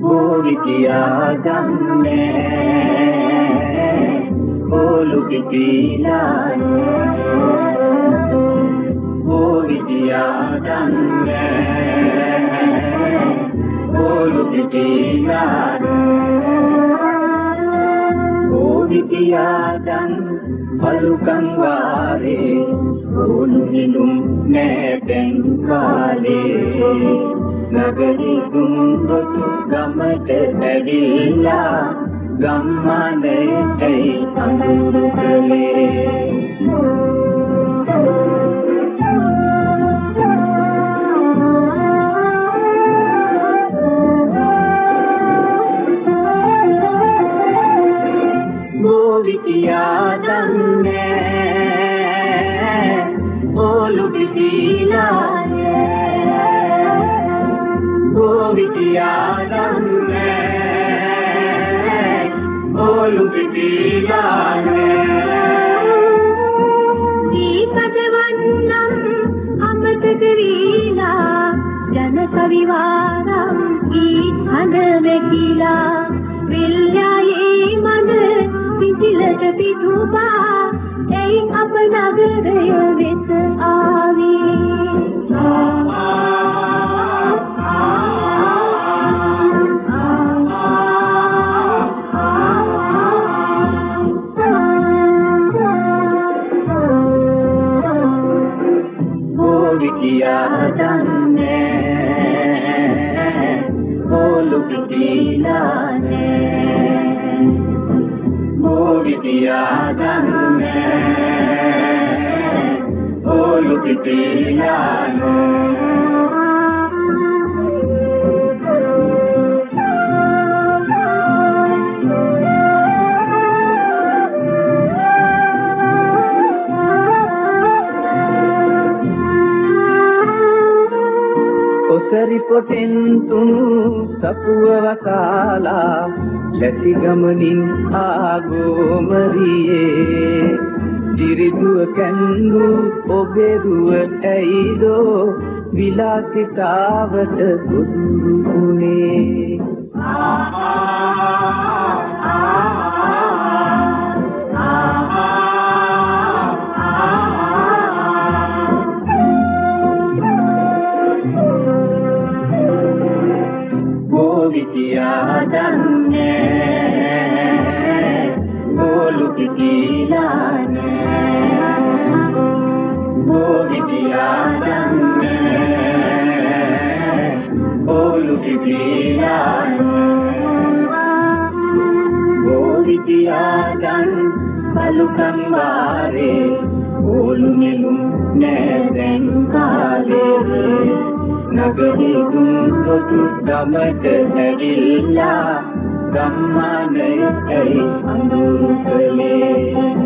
බෝවිතියා ගන්නේ ඕලු පිපිලානේ බෝවිතියා ගන්නේ ඕලු පිපිලානේ බෝවිතියා ගන් පලුකම් වාරේ ನಗರಿ ತುಂಬು ಗಮಟ ನಡಿಲ್ಲ ಗಮ್ಮನ ಕೈ ಅನುರುಗಳೇ ोलु ජන කවිවාරම් ඊ හඳ වැකිලා ගෝවිතියා දන්නේ ඕලු පිටිලානේ ගෝවිතියා දන්නේ ඔසරි පොටෙන් තුනු සපුව වසාලා ලැසි ගමනින් ආගෝමරියේ. දිරිදුව කැන්දු ඔබේ දුව ඇයිදෝ විලාසිතාවට ගොදුරු උනේ. ගෝවිතියා දන්නේ ගෝලු පිටිලානේ ගෝවිතියා දන්නේ ගෝලු පිටිලානේ ගෝවිතියා දන් බලුකම් වාරේ ගෝලු නෙළුම් නෑදැන් කාලේ නගරි දුම්බතු ගමට ඇවිල්ලා ගම්මානයටයි අඳුරු කළේ ආහා